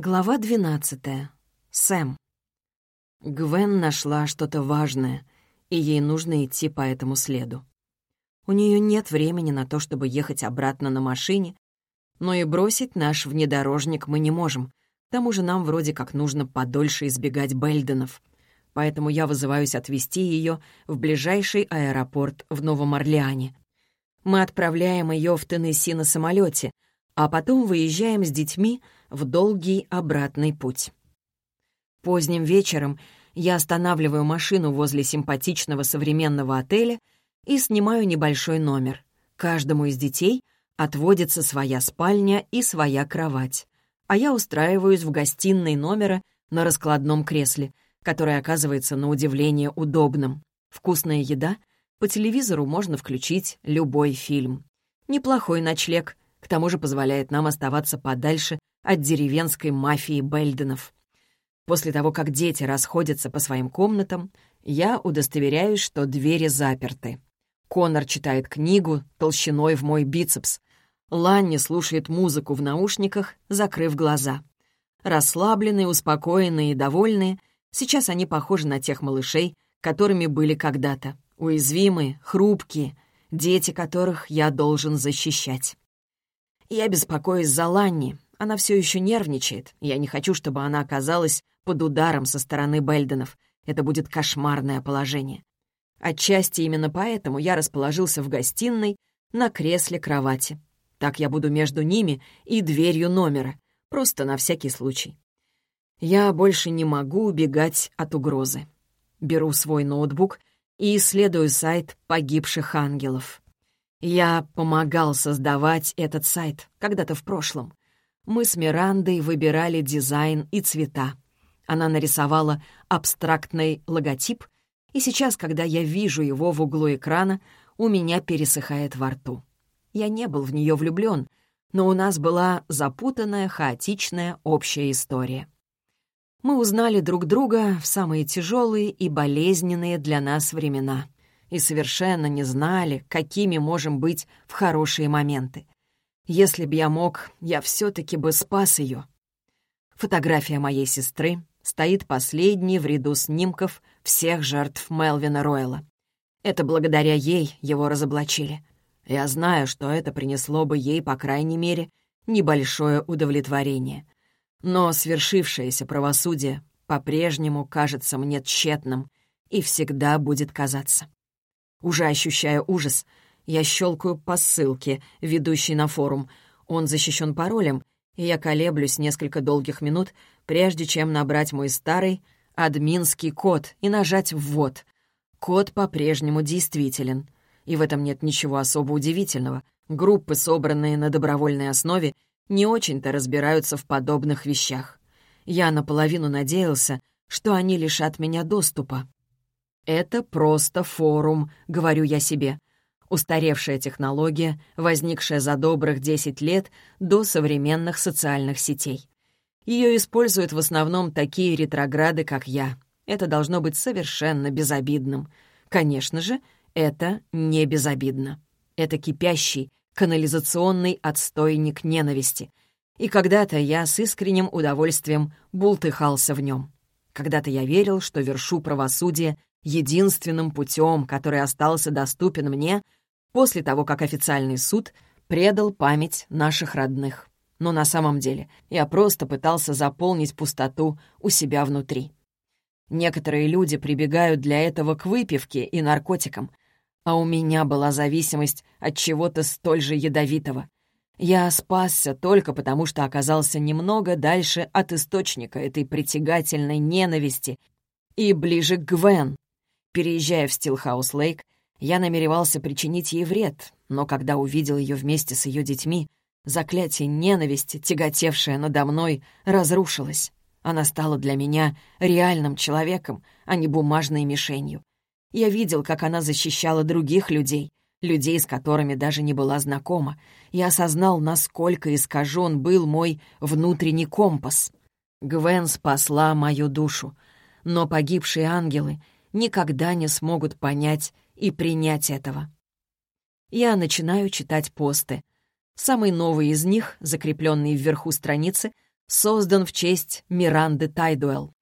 Глава 12. Сэм. Гвен нашла что-то важное, и ей нужно идти по этому следу. У нее нет времени на то, чтобы ехать обратно на машине, но и бросить наш внедорожник мы не можем. К тому же нам вроде как нужно подольше избегать Бельденов. Поэтому я вызываюсь отвезти ее в ближайший аэропорт в Новом Орлеане. Мы отправляем ее в Теннесси на самолете, а потом выезжаем с детьми — в долгий обратный путь. Поздним вечером я останавливаю машину возле симпатичного современного отеля и снимаю небольшой номер. Каждому из детей отводится своя спальня и своя кровать, а я устраиваюсь в гостиной номера на раскладном кресле, которое оказывается на удивление удобным. Вкусная еда, по телевизору можно включить любой фильм. Неплохой ночлег, к тому же позволяет нам оставаться подальше от деревенской мафии Бельденов. После того, как дети расходятся по своим комнатам, я удостоверяюсь, что двери заперты. Конор читает книгу толщиной в мой бицепс. Ланни слушает музыку в наушниках, закрыв глаза. Расслабленные, успокоенные и довольные, сейчас они похожи на тех малышей, которыми были когда-то. Уязвимые, хрупкие, дети которых я должен защищать. Я беспокоюсь за Ланни, она все еще нервничает. Я не хочу, чтобы она оказалась под ударом со стороны Бельденов. Это будет кошмарное положение. Отчасти именно поэтому я расположился в гостиной на кресле кровати. Так я буду между ними и дверью номера, просто на всякий случай. Я больше не могу убегать от угрозы. Беру свой ноутбук и исследую сайт погибших ангелов. Я помогал создавать этот сайт когда-то в прошлом мы с Мирандой выбирали дизайн и цвета. Она нарисовала абстрактный логотип, и сейчас, когда я вижу его в углу экрана, у меня пересыхает во рту. Я не был в нее влюблен, но у нас была запутанная, хаотичная общая история. Мы узнали друг друга в самые тяжелые и болезненные для нас времена и совершенно не знали, какими можем быть в хорошие моменты. Если б я мог, я все-таки бы спас ее. Фотография моей сестры стоит последней в ряду снимков всех жертв Мелвина Ройла. Это благодаря ей его разоблачили. Я знаю, что это принесло бы ей, по крайней мере, небольшое удовлетворение. Но свершившееся правосудие по-прежнему кажется мне тщетным и всегда будет казаться. Уже ощущая ужас, я щелкаю по ссылке, ведущей на форум. Он защищен паролем, и я колеблюсь несколько долгих минут, прежде чем набрать мой старый админский код и нажать «ввод». Код по-прежнему действителен. И в этом нет ничего особо удивительного. Группы, собранные на добровольной основе, не очень-то разбираются в подобных вещах. Я наполовину надеялся, что они лишат меня доступа. «Это просто форум», — говорю я себе. Устаревшая технология, возникшая за добрых 10 лет до современных социальных сетей. Ее используют в основном такие ретрограды, как я. Это должно быть совершенно безобидным. Конечно же, это не безобидно. Это кипящий, канализационный отстойник ненависти. И когда-то я с искренним удовольствием бултыхался в нем. Когда-то я верил, что вершу правосудие единственным путем, который остался доступен мне — после того, как официальный суд предал память наших родных. Но на самом деле я просто пытался заполнить пустоту у себя внутри. Некоторые люди прибегают для этого к выпивке и наркотикам, а у меня была зависимость от чего-то столь же ядовитого. Я спасся только потому, что оказался немного дальше от источника этой притягательной ненависти и ближе к Гвен. Переезжая в Стилхаус-Лейк, я намеревался причинить ей вред, но когда увидел ее вместе с ее детьми, заклятие ненависти, тяготевшее надо мной, разрушилось. Она стала для меня реальным человеком, а не бумажной мишенью. Я видел, как она защищала других людей, людей, с которыми даже не была знакома, и осознал, насколько искажен был мой внутренний компас. Гвен спасла мою душу, но погибшие ангелы никогда не смогут понять и принять этого. Я начинаю читать посты. Самый новый из них, закрепленный вверху страницы, создан в честь Миранды Тайдуэлл.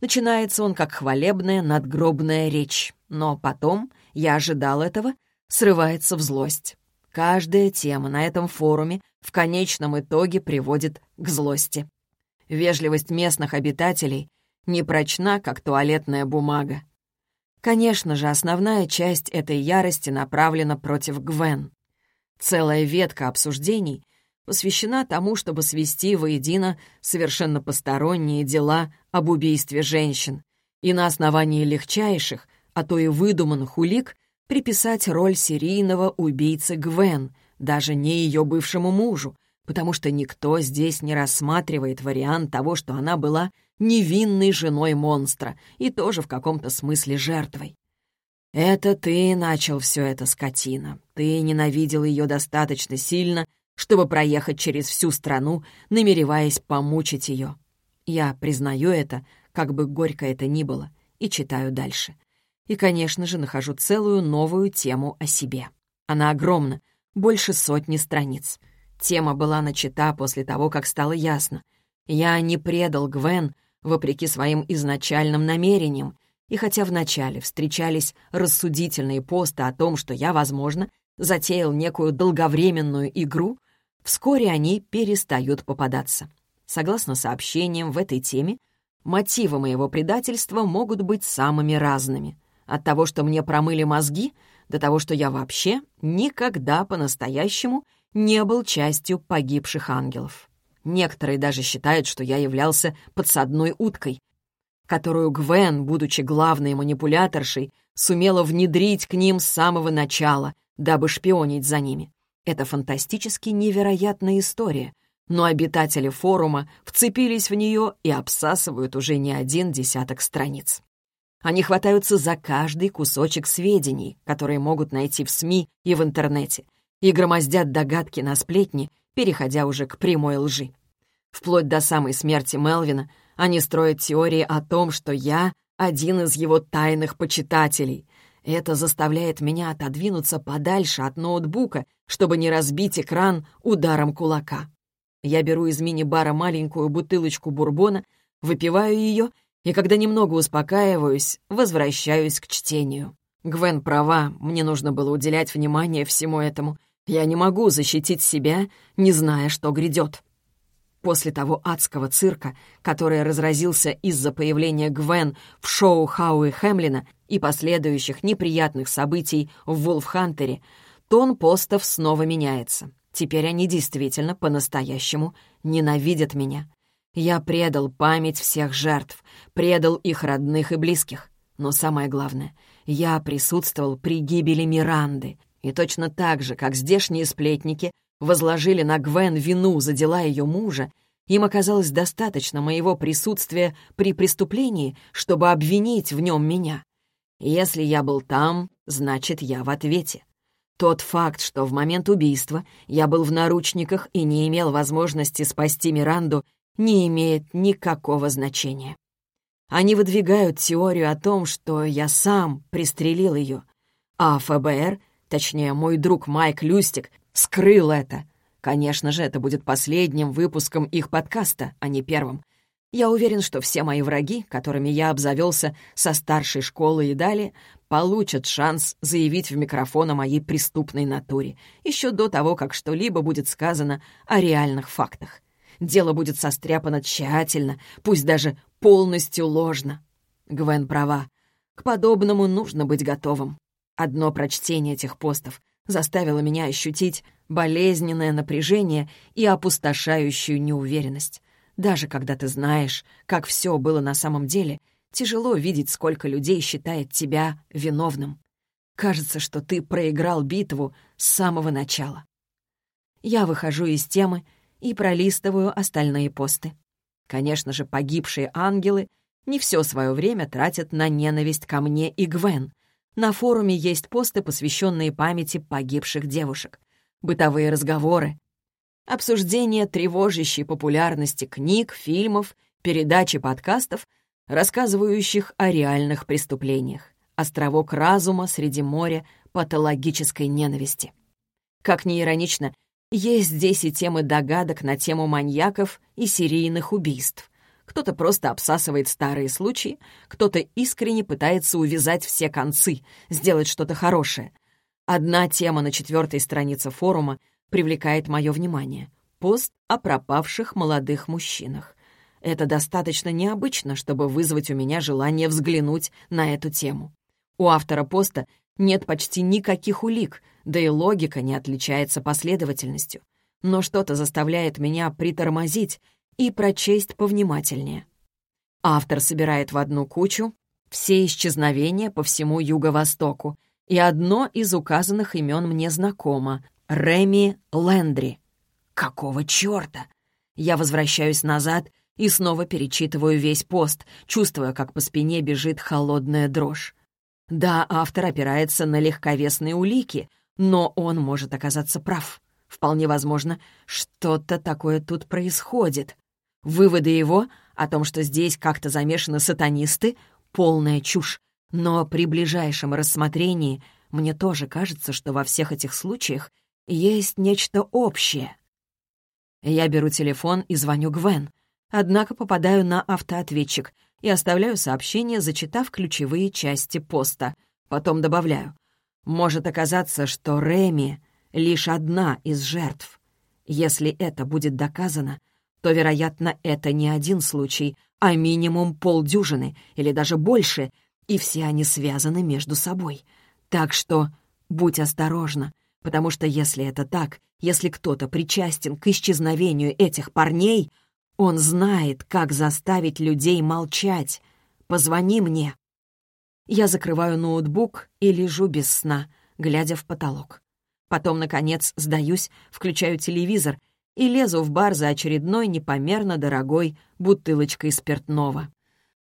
Начинается он как хвалебная надгробная речь, но потом, я ожидал этого, срывается в злость. Каждая тема на этом форуме в конечном итоге приводит к злости. Вежливость местных обитателей не прочна, как туалетная бумага. Конечно же, основная часть этой ярости направлена против Гвен. Целая ветка обсуждений посвящена тому, чтобы свести воедино совершенно посторонние дела об убийстве женщин и на основании легчайших, а то и выдуманных улик приписать роль серийного убийцы Гвен, даже не ее бывшему мужу, потому что никто здесь не рассматривает вариант того, что она была невинной женой монстра и тоже в каком-то смысле жертвой. «Это ты начал все это, скотина. Ты ненавидел ее достаточно сильно, чтобы проехать через всю страну, намереваясь помучить ее. Я признаю это, как бы горько это ни было, и читаю дальше. И, конечно же, нахожу целую новую тему о себе. Она огромна, больше сотни страниц. Тема была начата после того, как стало ясно. Я не предал Гвен, вопреки своим изначальным намерениям, и хотя вначале встречались рассудительные посты о том, что я, возможно, затеял некую долговременную игру, вскоре они перестают попадаться. Согласно сообщениям в этой теме, мотивы моего предательства могут быть самыми разными. От того, что мне промыли мозги, до того, что я вообще никогда по-настоящему не был частью погибших ангелов. Некоторые даже считают, что я являлся подсадной уткой, которую Гвен, будучи главной манипуляторшей, сумела внедрить к ним с самого начала, дабы шпионить за ними. Это фантастически невероятная история, но обитатели форума вцепились в нее и обсасывают уже не один десяток страниц. Они хватаются за каждый кусочек сведений, которые могут найти в СМИ и в интернете, и громоздят догадки на сплетни, переходя уже к прямой лжи. Вплоть до самой смерти Мелвина они строят теории о том, что я один из его тайных почитателей. Это заставляет меня отодвинуться подальше от ноутбука, чтобы не разбить экран ударом кулака. Я беру из мини-бара маленькую бутылочку бурбона, выпиваю ее и когда немного успокаиваюсь, возвращаюсь к чтению. Гвен права, мне нужно было уделять внимание всему этому. Я не могу защитить себя, не зная, что грядет. После того адского цирка, который разразился из-за появления Гвен в шоу Хауи Хемлина и последующих неприятных событий в Вулфхантере, тон постов снова меняется. Теперь они действительно по-настоящему ненавидят меня. Я предал память всех жертв, предал их родных и близких. Но самое главное, я присутствовал при гибели Миранды. И точно так же, как здешние сплетники возложили на Гвен вину за дела ее мужа, им оказалось достаточно моего присутствия при преступлении, чтобы обвинить в нем меня. Если я был там, значит, я в ответе. Тот факт, что в момент убийства я был в наручниках и не имел возможности спасти Миранду, не имеет никакого значения. Они выдвигают теорию о том, что я сам пристрелил ее, а ФБР, точнее, мой друг Майк Люстик, скрыл это. Конечно же, это будет последним выпуском их подкаста, а не первым. Я уверен, что все мои враги, которыми я обзавелся со старшей школы и далее, получат шанс заявить в микрофон о моей преступной натуре еще до того, как что-либо будет сказано о реальных фактах. Дело будет состряпано тщательно, пусть даже полностью ложно. Гвен права. К подобному нужно быть готовым. Одно прочтение этих постов заставило меня ощутить болезненное напряжение и опустошающую неуверенность. Даже когда ты знаешь, как все было на самом деле, тяжело видеть, сколько людей считает тебя виновным. Кажется, что ты проиграл битву с самого начала. Я выхожу из темы и пролистываю остальные посты. Конечно же, погибшие ангелы не все свое время тратят на ненависть ко мне и Гвен. На форуме есть посты, посвященные памяти погибших девушек, бытовые разговоры, обсуждение тревожащей популярности книг, фильмов, передач и подкастов, рассказывающих о реальных преступлениях, островок разума среди моря патологической ненависти. Как ни иронично, Есть здесь и темы догадок на тему маньяков и серийных убийств. Кто-то просто обсасывает старые случаи, кто-то искренне пытается увязать все концы, сделать что-то хорошее. Одна тема на четвертой странице форума привлекает мое внимание. Пост о пропавших молодых мужчинах. Это достаточно необычно, чтобы вызвать у меня желание взглянуть на эту тему. У автора поста нет почти никаких улик, да и логика не отличается последовательностью. Но что-то заставляет меня притормозить и прочесть повнимательнее. Автор собирает в одну кучу все исчезновения по всему Юго-Востоку, и одно из указанных имен мне знакомо — Реми Лендри. Какого черта? Я возвращаюсь назад и снова перечитываю весь пост, чувствуя, как по спине бежит холодная дрожь. Да, автор опирается на легковесные улики, но он может оказаться прав. Вполне возможно, что-то такое тут происходит. Выводы его о том, что здесь как-то замешаны сатанисты, полная чушь. Но при ближайшем рассмотрении мне тоже кажется, что во всех этих случаях есть нечто общее. Я беру телефон и звоню Гвен, однако попадаю на автоответчик и оставляю сообщение, зачитав ключевые части поста. Потом добавляю. Может оказаться, что Реми — лишь одна из жертв. Если это будет доказано, то, вероятно, это не один случай, а минимум полдюжины или даже больше, и все они связаны между собой. Так что будь осторожна, потому что если это так, если кто-то причастен к исчезновению этих парней, он знает, как заставить людей молчать. Позвони мне. Я закрываю ноутбук и лежу без сна, глядя в потолок. Потом, наконец, сдаюсь, включаю телевизор и лезу в бар за очередной непомерно дорогой бутылочкой спиртного.